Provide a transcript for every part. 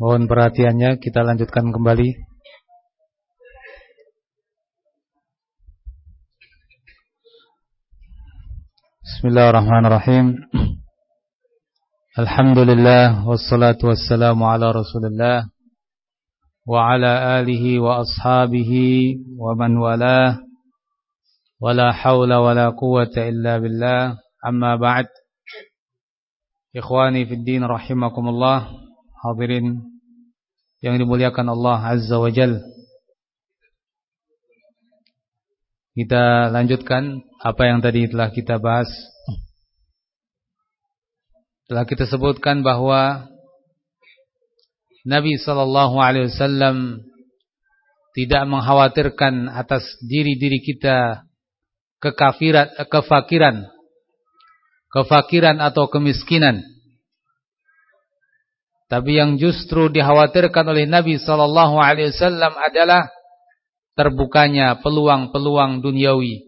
Mohon perhatiannya kita lanjutkan kembali. Bismillahirrahmanirrahim. Alhamdulillah Wassalatu wassalamu ala rasulillah Wa ala alihi wa ashabihi Wa man walah Wa la hawla wa la quwata illa billah. Amma ba'd. Ikhwani fi din rahimakumullah Hadirin yang dimuliakan Allah Azza wa Jal. Kita lanjutkan apa yang tadi telah kita bahas. Telah kita sebutkan bahwa Nabi wasallam tidak mengkhawatirkan atas diri-diri kita kekafiran kefakiran kefakiran atau kemiskinan tapi yang justru dikhawatirkan oleh Nabi sallallahu alaihi wasallam adalah terbukanya peluang-peluang duniawi.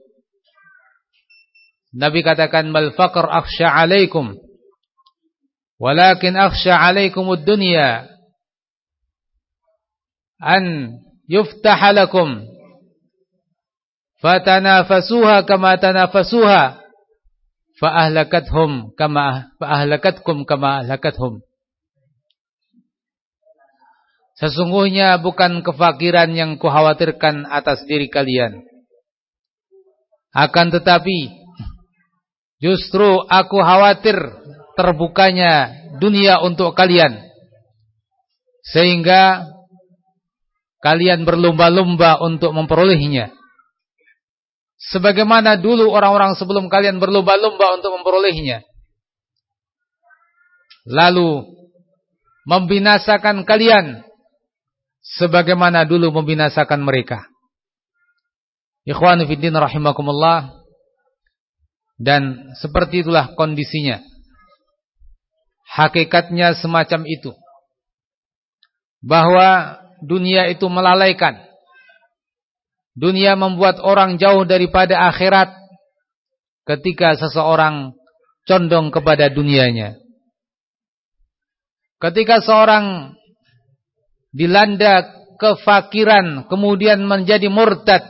Nabi katakan mal faqr akhsha alaikum walakin akhsha alaikum ad-dunya an yuftah lakum fatanafasuha kama tanafasuha fa ahlakathum kama fa ahlakatkum kama ahlakathum Sesungguhnya bukan kefakiran yang kuhawatirkan atas diri kalian. Akan tetapi, justru aku khawatir terbukanya dunia untuk kalian. Sehingga kalian berlomba-lomba untuk memperolehnya. Sebagaimana dulu orang-orang sebelum kalian berlomba-lomba untuk memperolehnya. Lalu membinasakan kalian sebagaimana dulu membinasakan mereka. Ikhwanu fiddin rahimakumullah dan seperti itulah kondisinya. Hakikatnya semacam itu. Bahwa dunia itu melalaikan. Dunia membuat orang jauh daripada akhirat ketika seseorang condong kepada dunianya. Ketika seorang dilanda kefakiran kemudian menjadi murtad.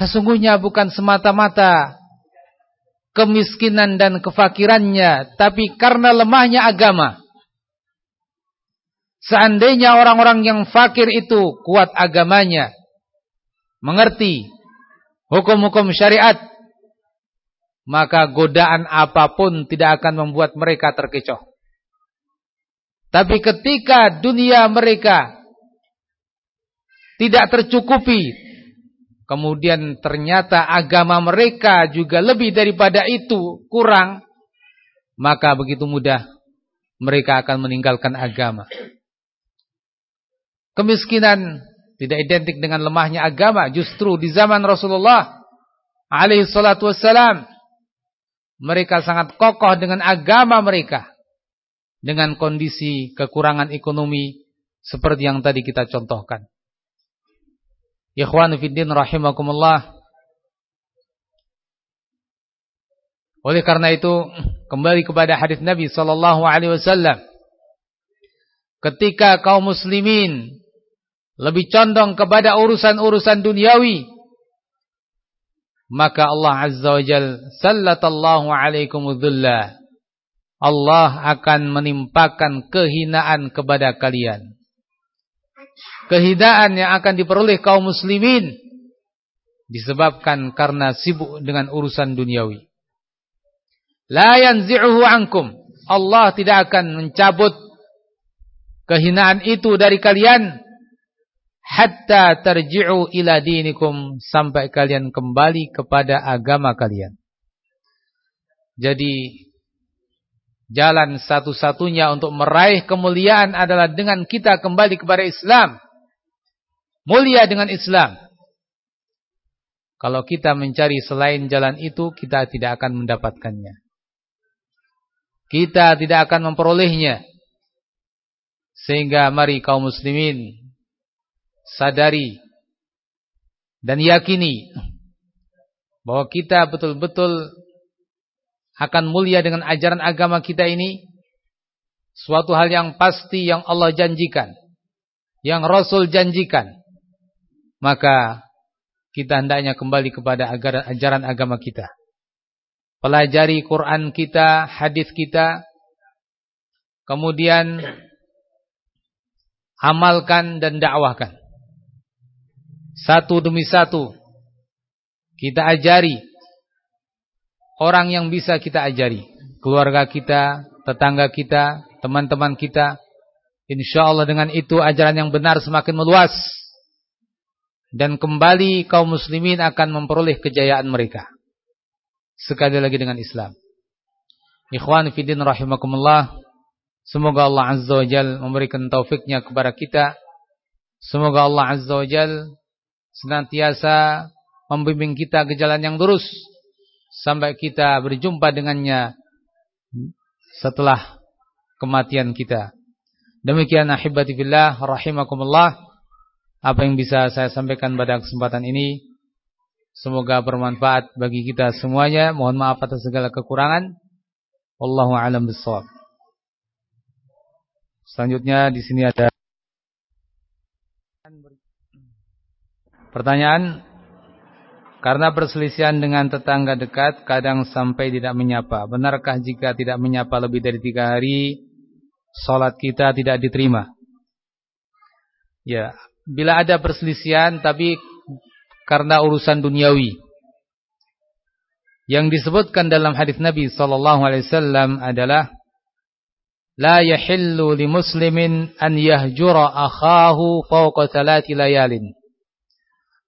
Sesungguhnya bukan semata-mata kemiskinan dan kefakirannya tapi karena lemahnya agama. Seandainya orang-orang yang fakir itu kuat agamanya mengerti hukum-hukum syariat maka godaan apa pun tidak akan membuat mereka terkecoh tapi ketika dunia mereka tidak tercukupi, kemudian ternyata agama mereka juga lebih daripada itu kurang, maka begitu mudah mereka akan meninggalkan agama. Kemiskinan tidak identik dengan lemahnya agama, justru di zaman Rasulullah alaihi salatu wassalam mereka sangat kokoh dengan agama mereka dengan kondisi kekurangan ekonomi seperti yang tadi kita contohkan. Ikhwan fiddin rahimakumullah. Oleh karena itu kembali kepada hadis Nabi sallallahu alaihi wasallam. Ketika kaum muslimin lebih condong kepada urusan-urusan duniawi, maka Allah azza wa jalla sallatallahu alaikum Allah akan menimpakan kehinaan kepada kalian. Kehinaan yang akan diperoleh kaum muslimin disebabkan karena sibuk dengan urusan duniawi. La yanzi'uhu ankum. Allah tidak akan mencabut kehinaan itu dari kalian hatta tarji'u ila dinikum sampai kalian kembali kepada agama kalian. Jadi Jalan satu-satunya untuk meraih kemuliaan adalah dengan kita kembali kepada Islam. Mulia dengan Islam. Kalau kita mencari selain jalan itu, kita tidak akan mendapatkannya. Kita tidak akan memperolehnya. Sehingga mari kaum muslimin sadari dan yakini bahwa kita betul-betul akan mulia dengan ajaran agama kita ini suatu hal yang pasti yang Allah janjikan, yang Rasul janjikan, maka kita hendaknya kembali kepada ajaran agama kita. Pelajari Quran kita, hadis kita, kemudian amalkan dan dakwahkan. Satu demi satu kita ajari orang yang bisa kita ajari, keluarga kita, tetangga kita, teman-teman kita. Insya Allah dengan itu ajaran yang benar semakin meluas dan kembali kaum muslimin akan memperoleh kejayaan mereka. Sekali lagi dengan Islam. Ikhwan fillah rahimakumullah. Semoga Allah Azza wa Jal memberikan taufiknya kepada kita. Semoga Allah Azza wa Jal senantiasa membimbing kita ke jalan yang lurus sampai kita berjumpa dengannya setelah kematian kita. Demikian ahibati fillah rahimakumullah apa yang bisa saya sampaikan pada kesempatan ini semoga bermanfaat bagi kita semuanya. Mohon maaf atas segala kekurangan. Wallahu a'lam bishawab. Selanjutnya di sini ada pertanyaan karena perselisihan dengan tetangga dekat kadang sampai tidak menyapa. Benarkah jika tidak menyapa lebih dari tiga hari, sholat kita tidak diterima? Ya, bila ada perselisihan tapi karena urusan duniawi. Yang disebutkan dalam hadis Nabi sallallahu alaihi wasallam adalah la yahillu li muslimin an yahjura akhahu fawqa thalathi layalin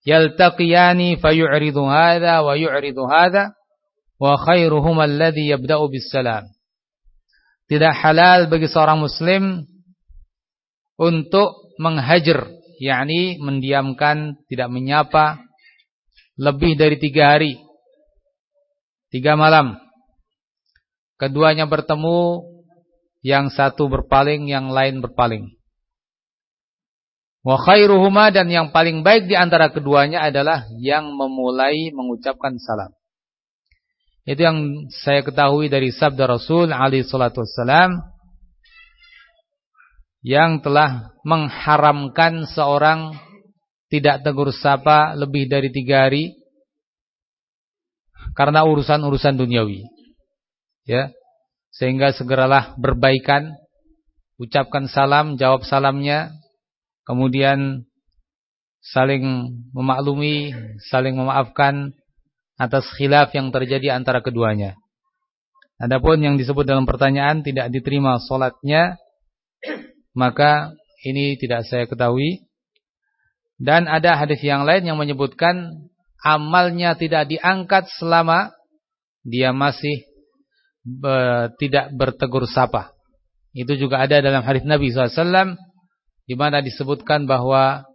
yaltaqiyani fayu'ridu hadha wa yu'ridu hadha wa khairuhum alladhi yabda'u bis salam tidak halal bagi seorang muslim untuk menghajar yakni mendiamkan tidak menyapa lebih dari tiga hari tiga malam keduanya bertemu yang satu berpaling, yang lain berpaling. Wa khairuhuma dan yang paling baik di antara keduanya adalah yang memulai mengucapkan salam. Itu yang saya ketahui dari sabda Rasul alaihi salatu yang telah mengharamkan seorang tidak tegur sapa lebih dari tiga hari karena urusan-urusan duniawi. Ya. Sehingga segeralah berbaikan, ucapkan salam, jawab salamnya, kemudian saling memaklumi, saling memaafkan atas khilaf yang terjadi antara keduanya. Adapun yang disebut dalam pertanyaan tidak diterima solatnya, maka ini tidak saya ketahui. Dan ada hadis yang lain yang menyebutkan amalnya tidak diangkat selama dia masih be, tidak bertegur sapa. Itu juga ada dalam hadis Nabi SAW di mana disebutkan bahwa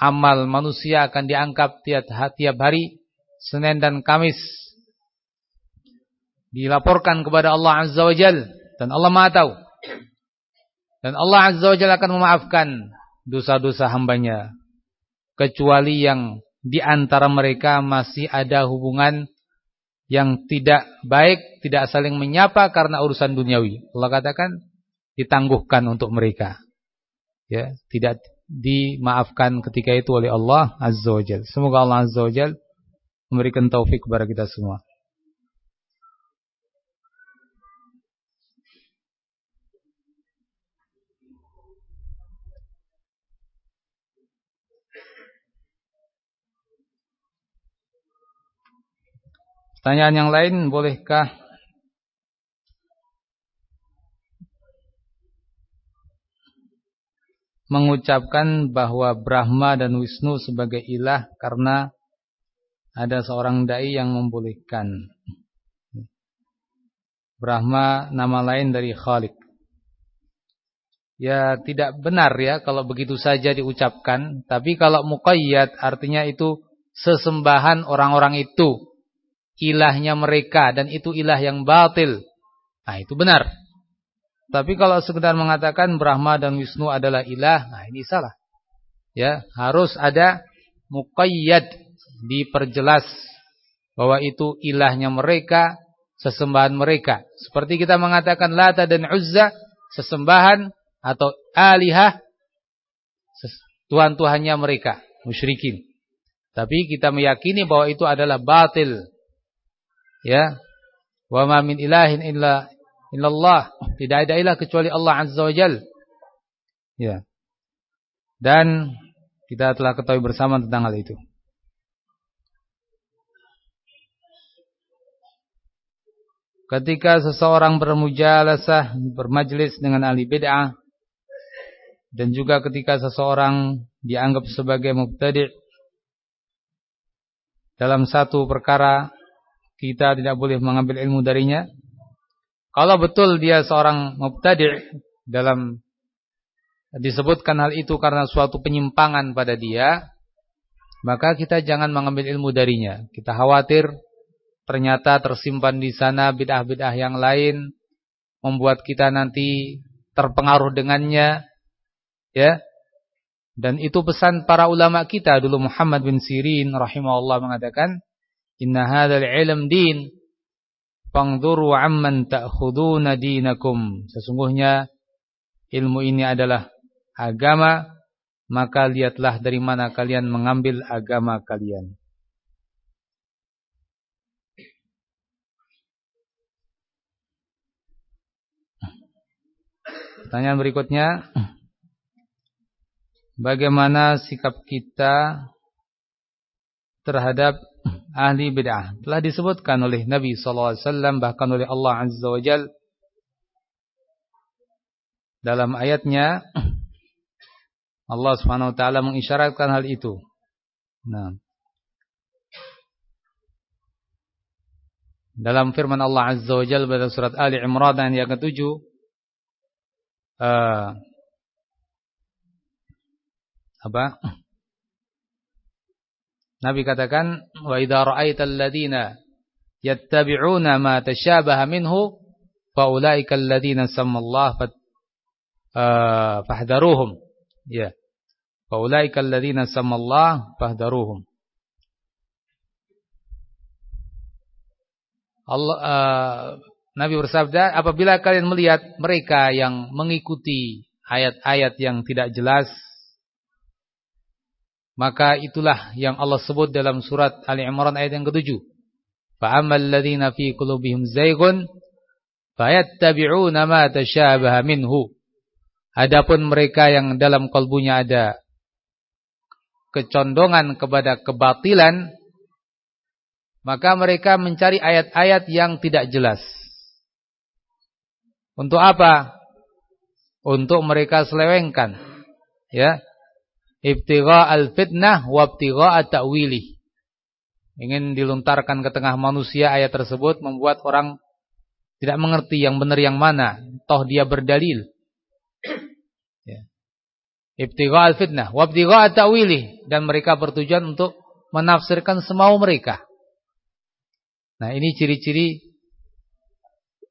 amal manusia akan diangkat tiap, tiap hari Senin dan Kamis. Dilaporkan kepada Allah Azza wa Jal dan Allah Maha tahu. Dan Allah Azza wa Jal akan memaafkan dosa-dosa hambanya kecuali yang di antara mereka masih ada hubungan yang tidak baik, tidak saling menyapa karena urusan duniawi. Allah katakan ditangguhkan untuk mereka. Ya, tidak dimaafkan ketika itu oleh Allah Azza wa Jalla. Semoga Allah Azza wa Jalla memberikan taufik kepada kita semua. Pertanyaan yang lain bolehkah mengucapkan bahwa Brahma dan Wisnu sebagai ilah karena ada seorang dai yang membolehkan. Brahma nama lain dari Khalik. Ya tidak benar ya kalau begitu saja diucapkan, tapi kalau muqayyad artinya itu sesembahan orang-orang itu ilahnya mereka dan itu ilah yang batil. Nah, itu benar. Tapi kalau sekedar mengatakan Brahma dan Wisnu adalah ilah, nah ini salah. Ya, harus ada muqayyad diperjelas bahwa itu ilahnya mereka, sesembahan mereka. Seperti kita mengatakan Lata dan Uzza sesembahan atau alihah tuhan-tuhannya mereka, musyrikin. Tapi kita meyakini bahwa itu adalah batil. Ya. Wa ma min ilahin illa illallah. Tidak ada ilah kecuali Allah Azza wa Jal. Ya. Dan kita telah ketahui bersama tentang hal itu. Ketika seseorang bermujalasah, bermajlis dengan ahli bid'ah dan juga ketika seseorang dianggap sebagai mubtadi' dalam satu perkara kita tidak boleh mengambil ilmu darinya. Kalau betul dia seorang mubtadi' dalam disebutkan hal itu karena suatu penyimpangan pada dia, maka kita jangan mengambil ilmu darinya. Kita khawatir ternyata tersimpan di sana bid'ah-bid'ah yang lain membuat kita nanti terpengaruh dengannya ya dan itu pesan para ulama kita dulu Muhammad bin Sirin rahimahullah mengatakan inna hadzal ilm din fangduru amman ta'khuduna dinakum sesungguhnya ilmu ini adalah agama maka lihatlah dari mana kalian mengambil agama kalian Pertanyaan berikutnya. Bagaimana sikap kita terhadap ahli bid'ah? Telah disebutkan oleh Nabi SAW bahkan oleh Allah Azza wa Jal dalam ayatnya Allah Subhanahu wa taala mengisyaratkan hal itu. Nah. Dalam firman Allah Azza wa Jalla pada surat Ali Imran yang ketujuh uh, apa? Nabi katakan wa idza ra'aital ladina yattabi'una ma tashabaha minhu fa ulaika alladziina sammallahu fa uh, fahdharuhum ya. Fa ulaika alladziina sammallahu fahdharuhum Allah uh, Nabi bersabda, apabila kalian melihat mereka yang mengikuti ayat-ayat yang tidak jelas, maka itulah yang Allah sebut dalam surat Ali Imran ayat yang ketujuh. فَأَمَّا الَّذِينَ فِي قُلُوبِهِمْ زَيْغٌ فَيَتَّبِعُونَ مَا تَشَابَهَ مِنْهُ Adapun mereka yang dalam kalbunya ada kecondongan kepada kebatilan, maka mereka mencari ayat-ayat yang tidak jelas. Untuk apa? Untuk mereka selewengkan. Ya. Ibtigha al-fitnah wa ibtigha at-ta'wili. Ingin dilontarkan ke tengah manusia ayat tersebut membuat orang tidak mengerti yang benar yang mana. Toh dia berdalil. Ya. Al-fitnah wa ibtigha at-ta'wili. Dan mereka bertujuan untuk menafsirkan semau mereka. Nah ini ciri-ciri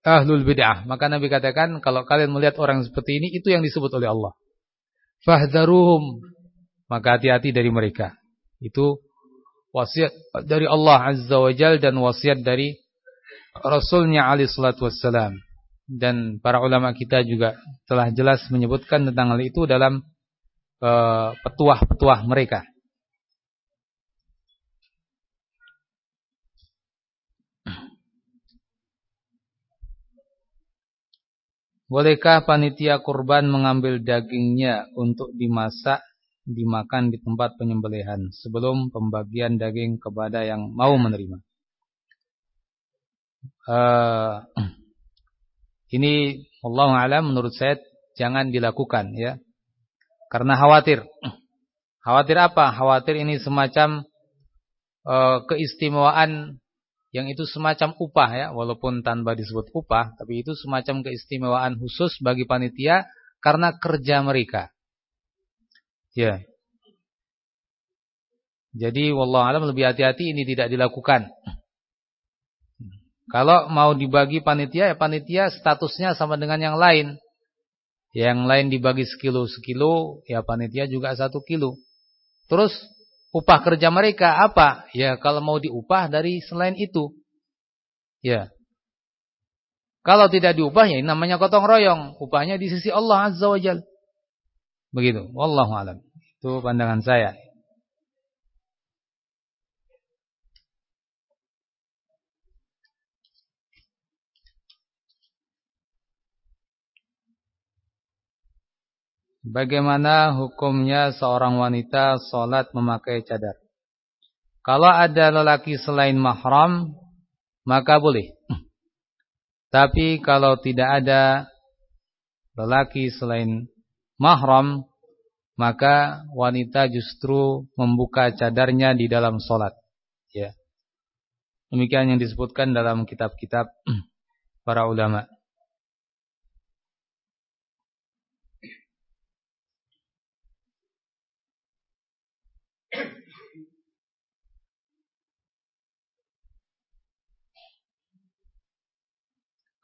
ahlul bid'ah. Maka Nabi katakan kalau kalian melihat orang seperti ini itu yang disebut oleh Allah. Fahdharuhum. Maka hati-hati dari mereka. Itu wasiat dari Allah Azza wa Jal dan wasiat dari Rasulnya alaihi salatu wassalam. Dan para ulama kita juga telah jelas menyebutkan tentang hal itu dalam eh, petuah-petuah mereka. Bolehkah panitia kurban mengambil dagingnya untuk dimasak, dimakan di tempat penyembelihan sebelum pembagian daging kepada yang mau menerima? Uh, ini Allah alam menurut saya jangan dilakukan ya. Karena khawatir. Khawatir apa? Khawatir ini semacam uh, keistimewaan yang itu semacam upah ya, walaupun tanpa disebut upah, tapi itu semacam keistimewaan khusus bagi panitia karena kerja mereka. Ya. Jadi wallahu alam lebih hati-hati ini tidak dilakukan. Kalau mau dibagi panitia ya panitia statusnya sama dengan yang lain. Yang lain dibagi sekilo sekilo, ya panitia juga satu kilo. Terus Upah kerja mereka apa? Ya kalau mau diupah dari selain itu. Ya. Kalau tidak diubah ya namanya gotong royong. Upahnya di sisi Allah Azza wa Jal. Begitu. Wallahu alam. Itu pandangan saya. Bagaimana hukumnya seorang wanita sholat memakai cadar? Kalau ada lelaki selain mahram, maka boleh. Tapi kalau tidak ada lelaki selain mahram, maka wanita justru membuka cadarnya di dalam sholat. Ya. Demikian yang disebutkan dalam kitab-kitab para ulama.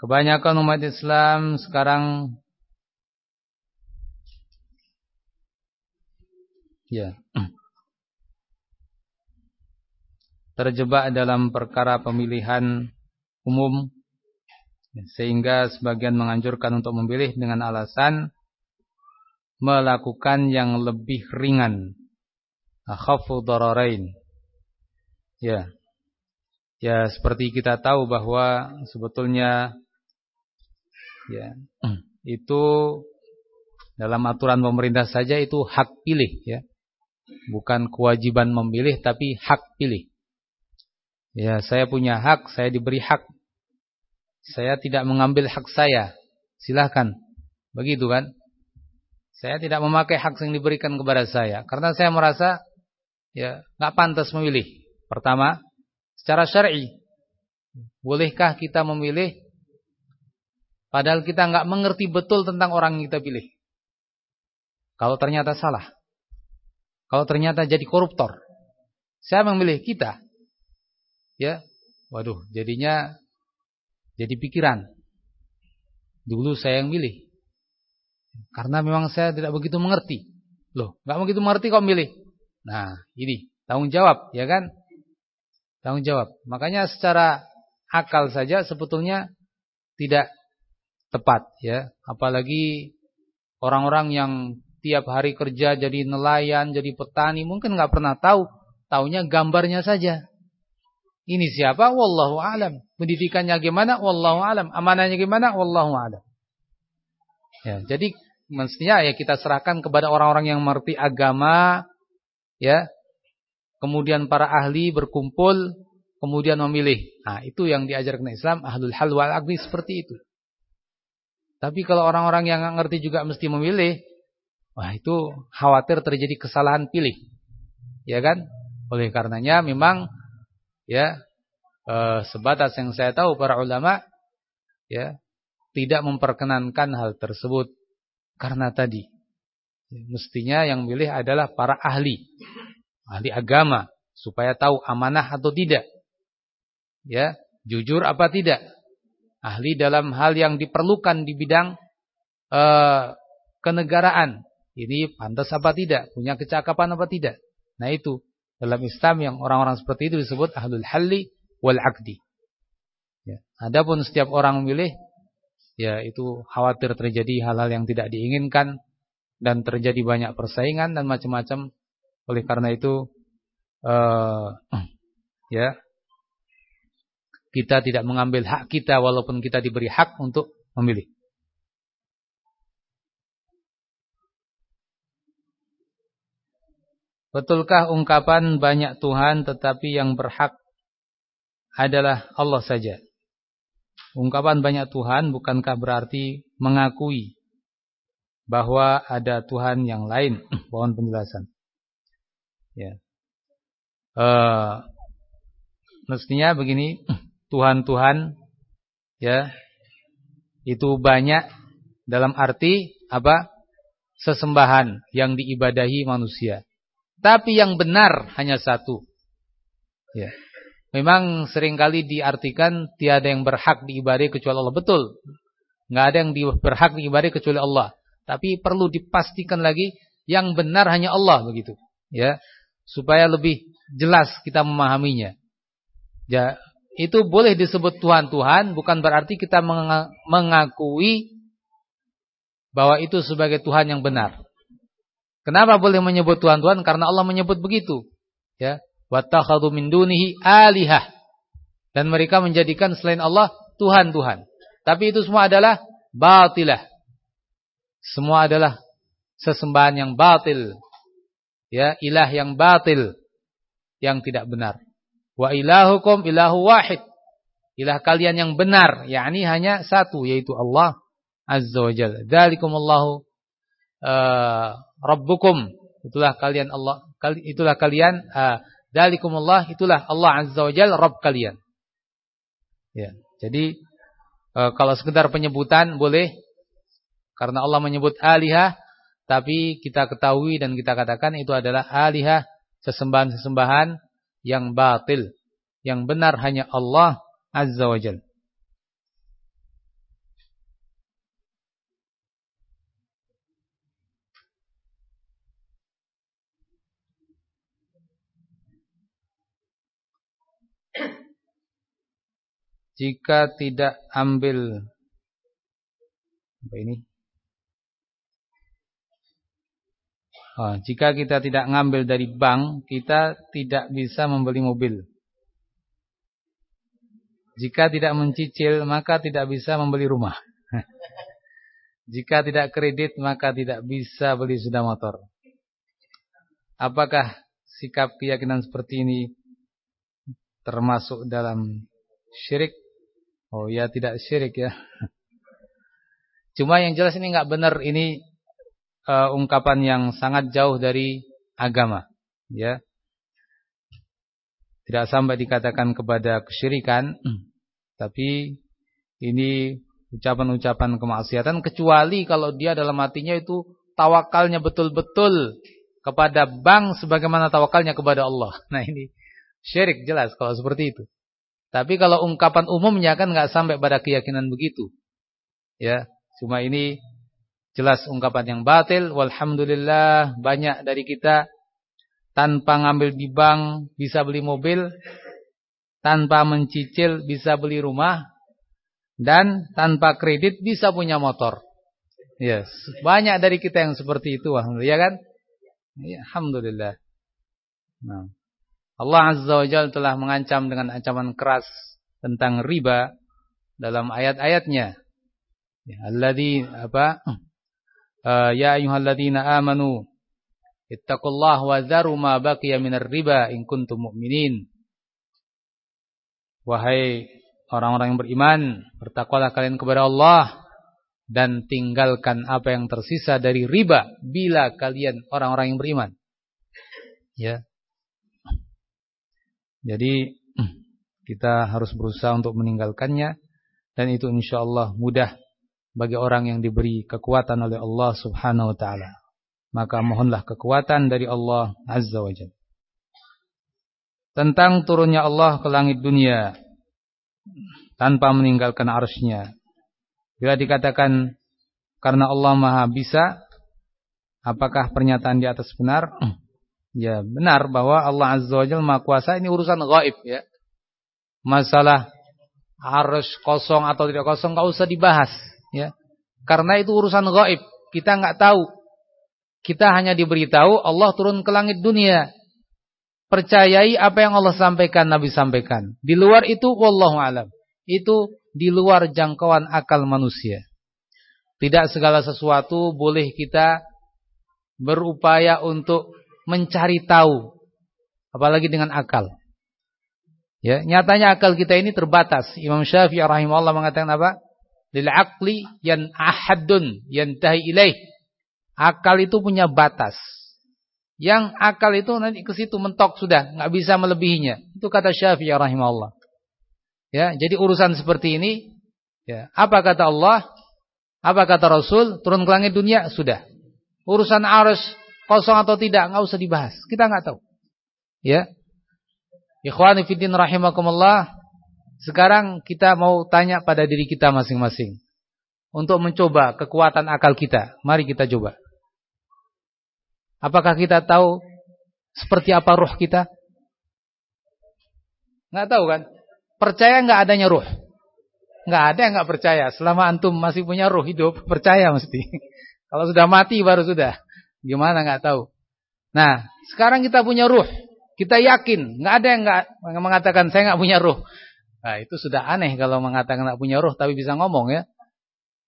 Kebanyakan umat Islam sekarang ya. Terjebak dalam perkara pemilihan umum sehingga sebagian menganjurkan untuk memilih dengan alasan melakukan yang lebih ringan. Akhafu dararain. Ya. Ya seperti kita tahu bahwa sebetulnya ya itu dalam aturan pemerintah saja itu hak pilih ya bukan kewajiban memilih tapi hak pilih. Ya saya punya hak saya diberi hak. Saya tidak mengambil hak saya. Silahkan. Begitu kan? Saya tidak memakai hak yang diberikan kepada saya. Karena saya merasa ya nggak pantas memilih. Pertama secara syar'i bolehkah kita memilih? Padahal kita nggak mengerti betul tentang orang yang kita pilih. Kalau ternyata salah. Kalau ternyata jadi koruptor. Siapa yang milih? Kita. Ya. Waduh, jadinya jadi pikiran. Dulu saya yang milih. Karena memang saya tidak begitu mengerti. Loh, nggak begitu mengerti kok milih. Nah, ini tanggung jawab, ya kan? Tanggung jawab. Makanya secara akal saja sebetulnya tidak tepat ya apalagi orang-orang yang tiap hari kerja jadi nelayan jadi petani mungkin nggak pernah tahu. Taunya gambarnya saja. Ini siapa? Wallahu alam. Pendidikannya gimana? Wallahu alam. Amanahnya gimana? Wallahu alam. Ya jadi mestinya ya kita serahkan kepada orang-orang yang mengerti agama ya. Kemudian para ahli berkumpul kemudian memilih. Nah itu yang diajarkan Islam ahlul hal wal seperti itu. Tapi kalau orang-orang yang nggak ngerti juga mesti memilih, wah itu khawatir terjadi kesalahan pilih. Ya kan? Oleh karenanya memang ya eh, sebatas yang saya tahu para ulama ya tidak memperkenankan hal tersebut karena tadi ya, mestinya yang milih adalah para ahli, ahli agama supaya tahu amanah atau tidak. Ya, jujur apa tidak ahli dalam hal yang diperlukan di bidang uh, kenegaraan. Ini pantas apa tidak? Punya kecakapan apa tidak? Nah itu dalam Islam yang orang-orang seperti itu disebut ahlul halli wal akdi. Ya. Adapun setiap orang memilih, ya itu khawatir terjadi hal-hal yang tidak diinginkan dan terjadi banyak persaingan dan macam-macam. Oleh karena itu, uh, ya kita tidak mengambil hak kita walaupun kita diberi hak untuk memilih. Betulkah ungkapan banyak Tuhan tetapi yang berhak adalah Allah saja? Ungkapan banyak Tuhan bukankah berarti mengakui bahwa ada Tuhan yang lain? Mohon penjelasan. Ya. Uh, mestinya begini, Tuhan-Tuhan ya itu banyak dalam arti apa? sesembahan yang diibadahi manusia. Tapi yang benar hanya satu. Ya. Memang sering kali diartikan tiada yang berhak diibadahi kecuali Allah. Betul. Nggak ada yang berhak diibadahi kecuali Allah. Tapi perlu dipastikan lagi yang benar hanya Allah begitu. Ya. Supaya lebih jelas kita memahaminya. Ya, itu boleh disebut Tuhan-Tuhan bukan berarti kita mengakui bahwa itu sebagai Tuhan yang benar. Kenapa boleh menyebut Tuhan-Tuhan? Karena Allah menyebut begitu. Ya, wattakhadhu min dunihi alihah. Dan mereka menjadikan selain Allah Tuhan-Tuhan. Tapi itu semua adalah batilah. Semua adalah sesembahan yang batil. Ya, ilah yang batil yang tidak benar. Wa ilahukum ilahu wahid. Ilah kalian yang benar, yakni hanya satu yaitu Allah Azza wa Jalla. Dzalikumullahu uh, rabbukum. Itulah kalian Allah itulah kalian uh, dzalikumullah itulah Allah Azza wa Jalla Rabb kalian. Ya. Jadi uh, kalau sekedar penyebutan boleh karena Allah menyebut alihah tapi kita ketahui dan kita katakan itu adalah alihah sesembahan-sesembahan yang batil. Yang benar hanya Allah Azza wa jika tidak ambil apa ini? Oh, jika kita tidak ngambil dari bank, kita tidak bisa membeli mobil. Jika tidak mencicil, maka tidak bisa membeli rumah. jika tidak kredit, maka tidak bisa beli sepeda motor. Apakah sikap keyakinan seperti ini termasuk dalam syirik? Oh ya tidak syirik ya. Cuma yang jelas ini nggak benar ini uh, ungkapan yang sangat jauh dari agama, ya. Tidak sampai dikatakan kepada kesyirikan, tapi ini ucapan-ucapan kemaksiatan kecuali kalau dia dalam hatinya itu tawakalnya betul-betul kepada bank sebagaimana tawakalnya kepada Allah. Nah ini syirik jelas kalau seperti itu. Tapi kalau ungkapan umumnya kan nggak sampai pada keyakinan begitu. Ya, cuma ini jelas ungkapan yang batil. Walhamdulillah banyak dari kita tanpa ngambil di bank bisa beli mobil, tanpa mencicil bisa beli rumah, dan tanpa kredit bisa punya motor. Yes, banyak dari kita yang seperti itu, ya kan? Ya, alhamdulillah. Nah. Allah Azza wa Jalla telah mengancam dengan ancaman keras tentang riba dalam ayat-ayatnya. Ya, alladzi apa? Uh, ya ayyuhalladzina amanu ittaqullaha wa dzaru ma baqiya minar riba in kuntum mu'minin. Wahai orang-orang yang beriman, bertakwalah kalian kepada Allah dan tinggalkan apa yang tersisa dari riba bila kalian orang-orang yang beriman. Ya. Jadi kita harus berusaha untuk meninggalkannya dan itu insya Allah mudah bagi orang yang diberi kekuatan oleh Allah Subhanahu wa taala. Maka mohonlah kekuatan dari Allah Azza wa Jalla. Tentang turunnya Allah ke langit dunia tanpa meninggalkan arsy-Nya. Bila dikatakan karena Allah Maha bisa, apakah pernyataan di atas benar? Ya benar bahwa Allah Azza wa Jalla Maha Kuasa ini urusan gaib ya. Masalah harus kosong atau tidak kosong nggak usah dibahas ya. Karena itu urusan gaib. Kita nggak tahu. Kita hanya diberitahu Allah turun ke langit dunia. Percayai apa yang Allah sampaikan, Nabi sampaikan. Di luar itu wallahu alam. Itu di luar jangkauan akal manusia. Tidak segala sesuatu boleh kita berupaya untuk mencari tahu apalagi dengan akal. Ya, nyatanya akal kita ini terbatas. Imam Syafi'i rahimahullah mengatakan apa? Lil aqli yan ahadun yantahi ilaih. Akal itu punya batas. Yang akal itu nanti ke situ mentok sudah, nggak bisa melebihinya. Itu kata Syafi'i rahimahullah. Ya, jadi urusan seperti ini ya, apa kata Allah? Apa kata Rasul? Turun ke langit dunia sudah. Urusan arus kosong atau tidak nggak usah dibahas. Kita nggak tahu. Ya. Ikhwani fiddin rahimakumullah. Sekarang kita mau tanya pada diri kita masing-masing. Untuk mencoba kekuatan akal kita. Mari kita coba. Apakah kita tahu seperti apa roh kita? Nggak tahu kan? percaya nggak adanya ruh? Nggak ada yang nggak percaya. Selama antum masih punya ruh hidup, percaya mesti. Kalau sudah mati baru sudah. Gimana nggak tahu. Nah, sekarang kita punya ruh. Kita yakin, nggak ada yang nggak mengatakan saya nggak punya ruh. Nah, itu sudah aneh kalau mengatakan nggak punya ruh tapi bisa ngomong ya.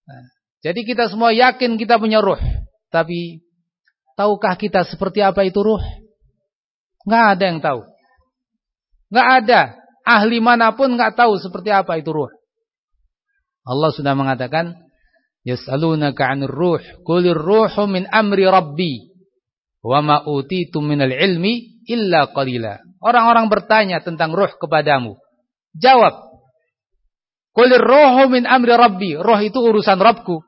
Nah, jadi kita semua yakin kita punya ruh. Tapi tahukah kita seperti apa itu ruh? Nggak ada yang tahu. Nggak ada. Ahli mana pun nggak tahu seperti apa itu ruh. Allah sudah mengatakan, Yas'alunaka 'anil ruh, qulir ruhu min amri rabbi, wa ma utitum minal ilmi illa qalila. Orang-orang bertanya tentang ruh kepadamu. Jawab, qulir ruhu min amri rabbi. Roh itu urusan Rabbku.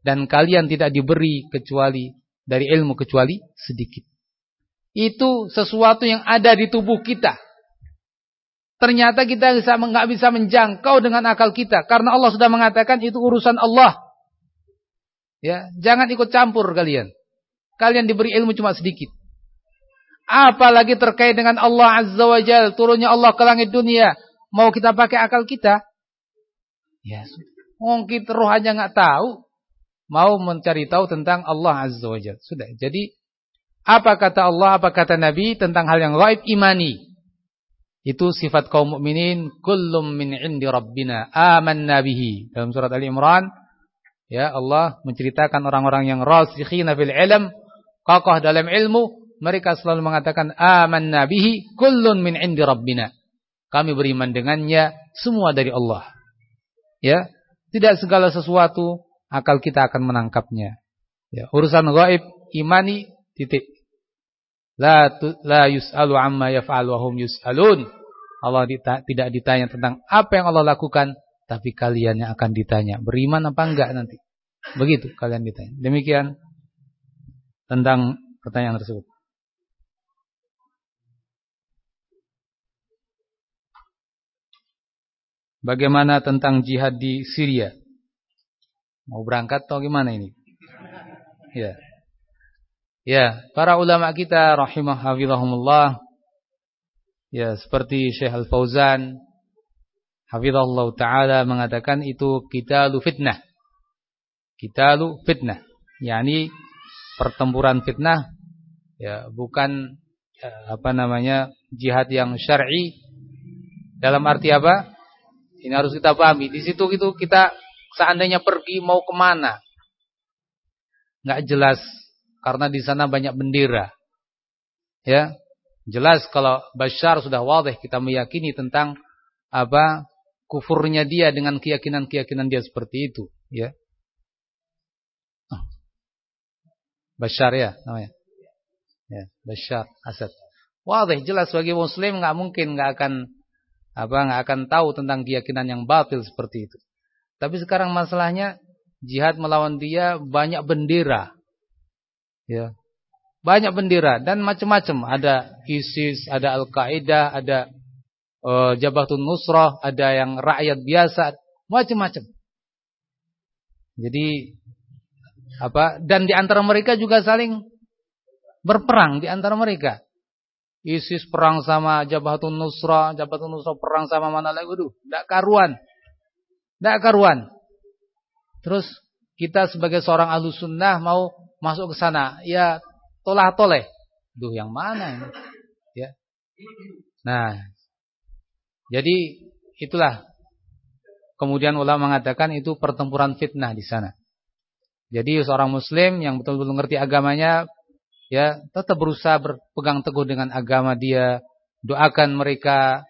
Dan kalian tidak diberi kecuali dari ilmu kecuali sedikit. Itu sesuatu yang ada di tubuh kita. Ternyata kita nggak bisa menjangkau dengan akal kita karena Allah sudah mengatakan itu urusan Allah. Ya, jangan ikut campur kalian. Kalian diberi ilmu cuma sedikit. Apalagi terkait dengan Allah Azza wa Jal, turunnya Allah ke langit dunia, mau kita pakai akal kita? Ya, mungkin roh aja nggak tahu, mau mencari tahu tentang Allah Azza wa Jal. Sudah. Jadi apa kata Allah, apa kata Nabi tentang hal yang gaib imani. Itu sifat kaum mukminin kullum min indi rabbina amanna bihi. Dalam surat Ali Imran ya Allah menceritakan orang-orang yang rasikhina fil ilm, kokoh dalam ilmu, mereka selalu mengatakan amanna bihi kullun min indi rabbina. Kami beriman dengannya semua dari Allah. Ya, tidak segala sesuatu akal kita akan menangkapnya. Ya, urusan gaib imani titik. La tu, la yus'alu amma yaf'al wa hum yus'alun. Allah dita tidak ditanya tentang apa yang Allah lakukan, tapi kalian yang akan ditanya. Beriman apa enggak nanti? Begitu kalian ditanya. Demikian tentang pertanyaan tersebut. Bagaimana tentang jihad di Syria? Mau berangkat atau gimana ini? Ya. Ya, para ulama kita rahimahumullah ya seperti Syekh Al-Fauzan hafizallahu taala mengatakan itu kita lu fitnah. kita lu fitnah, yakni pertempuran fitnah ya bukan ya, apa namanya jihad yang syar'i dalam arti apa? Ini harus kita pahami. Di situ itu kita seandainya pergi mau ke mana, nggak jelas karena di sana banyak bendera. Ya. Jelas kalau Bashar sudah wadih kita meyakini tentang apa kufurnya dia dengan keyakinan-keyakinan dia seperti itu, ya. Bashar ya namanya. Ya, Bashar Asad. Wadih jelas bagi muslim nggak mungkin nggak akan apa nggak akan tahu tentang keyakinan yang batil seperti itu. Tapi sekarang masalahnya jihad melawan dia banyak bendera. Ya. Banyak bendera dan macam-macam. Ada ISIS, ada Al-Qaeda, ada uh, Jabatun Nusrah, ada yang rakyat biasa, macam-macam. Jadi apa? Dan di antara mereka juga saling berperang di antara mereka. ISIS perang sama Jabatun Nusrah, Jabatun Nusrah perang sama mana lagi? Waduh, enggak karuan. Enggak karuan. Terus kita sebagai seorang ahlu sunnah mau masuk ke sana, ya tolah toleh. Duh, yang mana ini? Ya. Nah, jadi itulah kemudian ulama mengatakan itu pertempuran fitnah di sana. Jadi seorang muslim yang betul-betul mengerti agamanya ya tetap berusaha berpegang teguh dengan agama dia, doakan mereka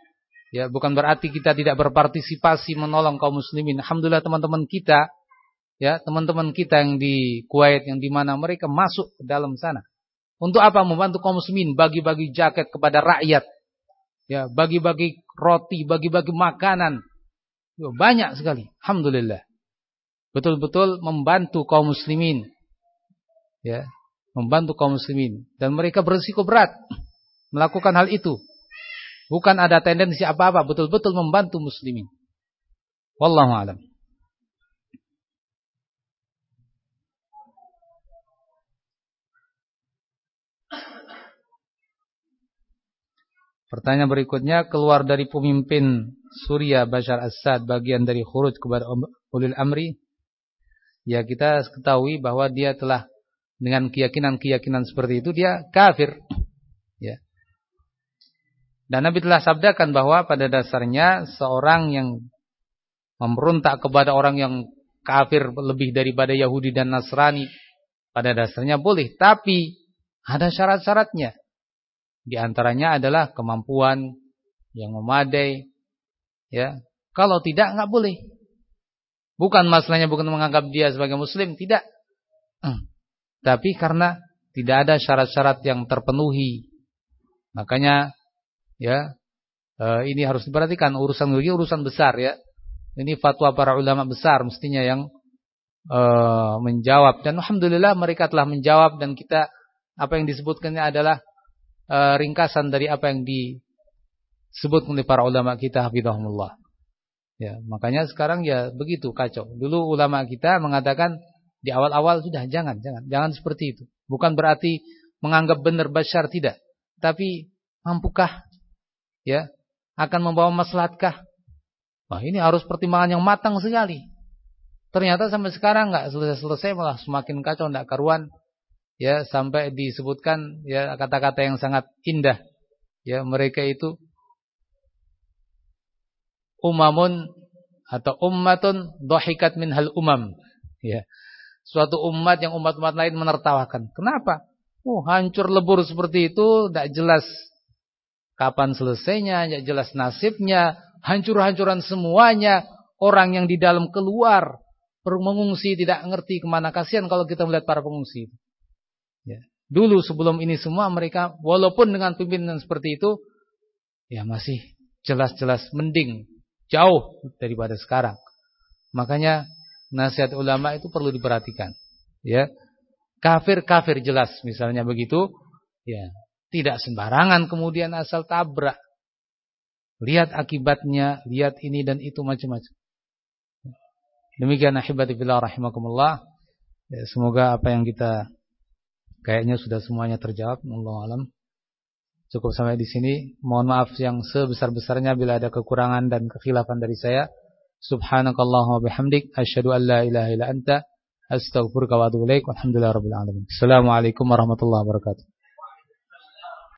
ya bukan berarti kita tidak berpartisipasi menolong kaum muslimin. Alhamdulillah teman-teman kita ya teman-teman kita yang di Kuwait yang di mana mereka masuk ke dalam sana untuk apa membantu kaum muslimin bagi-bagi jaket kepada rakyat ya bagi-bagi roti bagi-bagi makanan. Ya, banyak sekali. Alhamdulillah. Betul-betul membantu kaum muslimin. Ya membantu kaum muslimin. Dan mereka berisiko berat melakukan hal itu. Bukan ada tendensi apa-apa. Betul-betul membantu muslimin. Wallahu alam Pertanyaan berikutnya, keluar dari pemimpin Surya Bashar Assad bagian dari khuruj kepada ulil amri. Ya kita ketahui bahwa dia telah dengan keyakinan-keyakinan seperti itu dia kafir. Ya. Dan Nabi telah sabdakan bahwa pada dasarnya seorang yang memberontak kepada orang yang kafir lebih daripada Yahudi dan Nasrani pada dasarnya boleh, tapi ada syarat-syaratnya. Di antaranya adalah kemampuan yang memadai. Ya, kalau tidak nggak boleh. Bukan masalahnya bukan menganggap dia sebagai muslim, tidak. Hmm. Tapi karena tidak ada syarat-syarat yang terpenuhi. Makanya ya eh, ini harus diperhatikan urusan ini urusan besar ya. Ini fatwa para ulama besar mestinya yang uh, menjawab dan alhamdulillah mereka telah menjawab dan kita apa yang disebutkannya adalah uh, ringkasan dari apa yang disebut oleh para ulama kita hafizahumullah. Ya, makanya sekarang ya begitu kacau. Dulu ulama kita mengatakan di awal-awal sudah jangan, jangan, jangan seperti itu. Bukan berarti menganggap benar basyar tidak, tapi mampukah ya akan membawa maslahatkah? Wah, ini harus pertimbangan yang matang sekali. Ternyata sampai sekarang nggak selesai-selesai malah semakin kacau ndak karuan ya sampai disebutkan ya kata-kata yang sangat indah. Ya mereka itu umamun atau ummatun dhahikat minhal umam. Ya suatu umat yang umat-umat lain menertawakan. Kenapa? Oh hancur lebur seperti itu tidak jelas kapan selesainya tidak jelas nasibnya hancur-hancuran semuanya orang yang di dalam keluar mengungsi tidak ngerti ke mana. Kasihan kalau kita melihat para pengungsi Ya. Dulu sebelum ini semua mereka walaupun dengan pimpinan seperti itu ya masih jelas-jelas mending jauh daripada sekarang. Makanya nasihat ulama itu perlu diperhatikan. Ya. Kafir-kafir jelas misalnya begitu, ya. Tidak sembarangan kemudian asal tabrak. Lihat akibatnya, lihat ini dan itu macam-macam. Demikian ahibati fillah rahimakumullah. Ya, semoga apa yang kita Kayaknya sudah semuanya terjawab. Allah alam. Cukup sampai di sini. Mohon maaf yang sebesar-besarnya bila ada kekurangan dan kekhilafan dari saya. Subhanakallahumma bihamdik asyhadu an la ilaha illa anta astaghfiruka wa atubu ilaik. Walhamdulillahirabbil alamin. Assalamualaikum warahmatullahi wabarakatuh.